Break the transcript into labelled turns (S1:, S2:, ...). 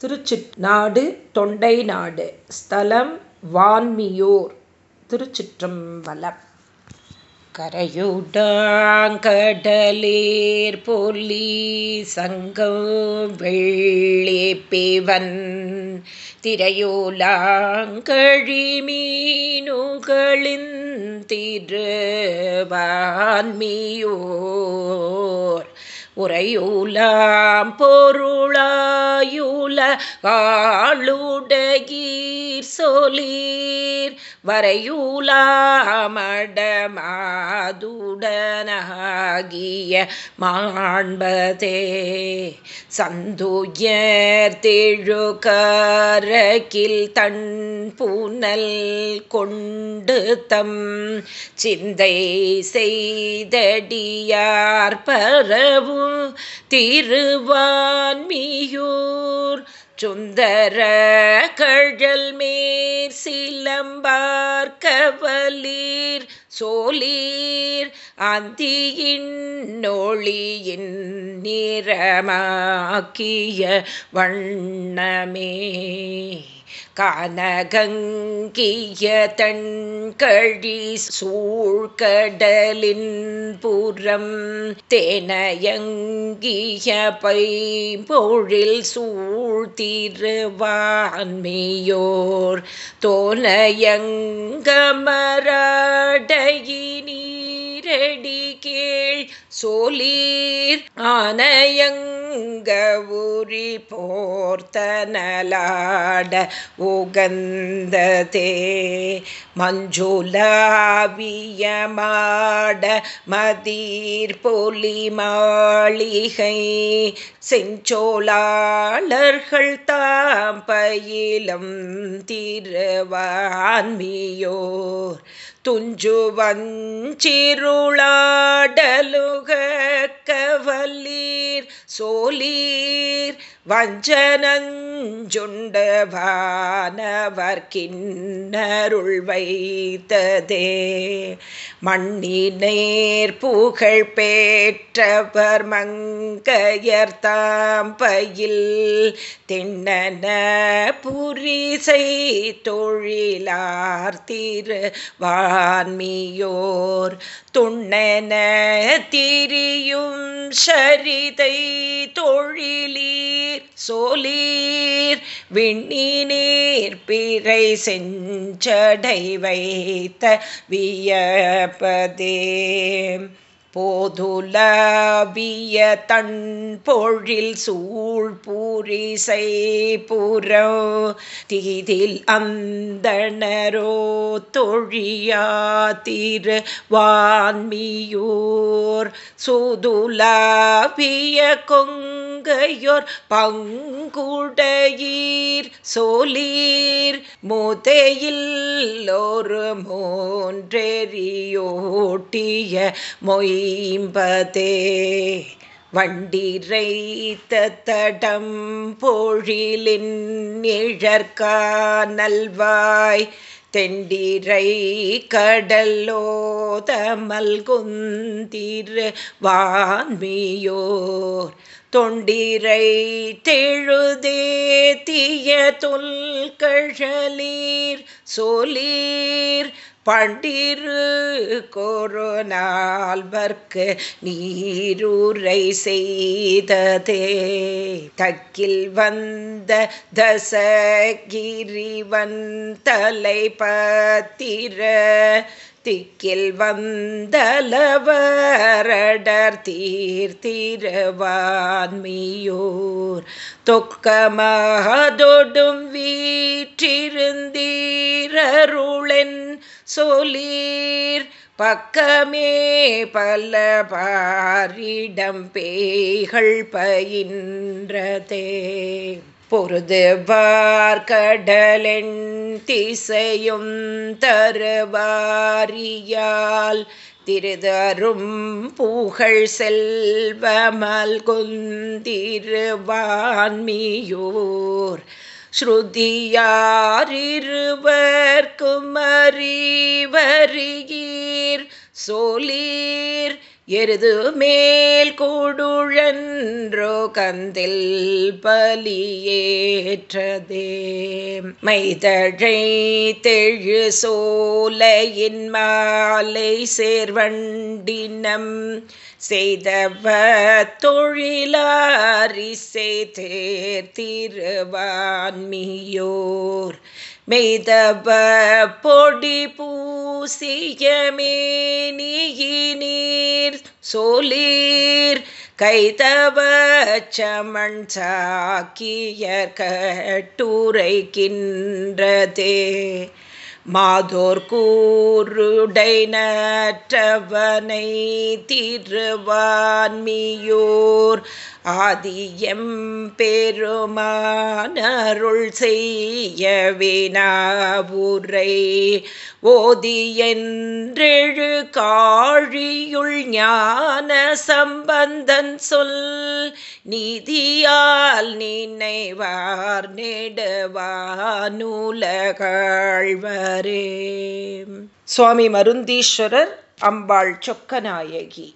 S1: திருச்சிநாடு தொண்டை நாடு ஸ்தலம் வான்மியூர் திருச்சிற்றம்பலம். கரையுடாங்கடலேர் பொலி சங்கம் வெள்ளிப்பிவன் திரையோலாங்கழிமீனுகளின் திருவான்மியோர் உரையுலாம் பொருளாயுல ஆளுடகீர் சொலீர் வரையுலாமடமாதுடனாகிய மாண்பதே. சந்துயர் தெழுகரகில் தன் புனல் கொண்டு தம் சிந்தை செய்தடியார் பரவு திருவான்மியூர். சுந்தர கழல் மேர் சிலம்பார் கவலீர். சோலீர் அந்தியின் நொழியின் நிறமாக்கிய வண்ணமே. கனகங்கிய தன்கழி சூழ்கடலின் புறம் தேனயங்கிய பைம்பொழில் சூழ்த்திருவான்மையோர் தோனயங்கமராடையினீரடி கீழ் சோலீர் ஆனயங்க உரி போர்த்தனலாட உகந்ததே. மஞ்சுலாவியமாட மதீர் பொலி மாளிகை செஞ்சோளாளர்கள் தாம் பயிலம் திருவான்மியோர் துஞ்சுவஞ்சிருளாடலுக கவலீர் சோலீர். வஞ்சனஞ்சுண்டவானவர் கிண்ணருள் வைத்ததே. மண்ணினேர் புகழ் பேற்றவர் மங்கையர் தாம்பயில் திண்ணன புரிசை தொழிலார் திருவான்மியோர் துண்ணன திரியும் சரிதை தொழிலீர் நீர் சோலீர் விண்ணினீர் பிறை செஞ்சடை வைத்த வியப்பதே. போதுலவிய தன் பொழில் சூழ் பூரிசை புறோ தீதில் அந்தணரோ தொழியா திரு வான்மியூர். சுதுலாவிய கொங்கையோர் பங்குடையீர் சோலீர் முதையில் ஒரு மூன்றெறியோட்டிய மொயம்பதே. வண்டிரைத்த தடம் பொழிலின் நிழற்கானல்வாய் தெண்டிரை கடலோதமல் குந்திரு வான்மியோர் தொண்டிரை தெழுதே தீய தொல்கழலீர் சோலீர் பண்டிரு கொரு நீரூரை செய்ததே. தக்கில் வந்த தசகிரிவன் தலை பத்திர திக்கில் வந்தலவரடர் தீர்த்திரவான்மியோர். தொக்கமதொடும் வீற்றிருந்தீரருளென் சொலீர். பக்கமே பல பாரிடம் பேய்கள் பயின்றதே. பொருது பார்க்கடலென் திசையும் தருவாரியால் திருதரும் பூகழ் செல்வமல் கொந்திருவான்மியோர் ஸ்ருதியாரிருவர்க்கும் அறிவறியீர் சோலீர் எருது மேல் கூடுழன்றோ கந்தில் பலியேற்றதே. மைதழை தெழு சோலையின் மாலை சேர்வண்டினம் செய்தவ தொழிலாரி செய்தேர் மெய்தவ பொடி பூசியமே நீர் சோலீர் கைதவச்சமண் சமன் சாக்கிய கட்டுரைக்கின்றதே. மாதோர் கூருடை நற்றவனை திருவான்மியோர். ஆதியம் பெருமானருள் செய்ய வினாவுரை ஓதியென்றெழு காழியுள் ஞான சம்பந்தன் சொல். நீதியால் நினைவார் நெடுவானுலகாழ்வர். சுவாமி மருந்தீஸ்வரர் அம்பாள் சொக்கநாயகி.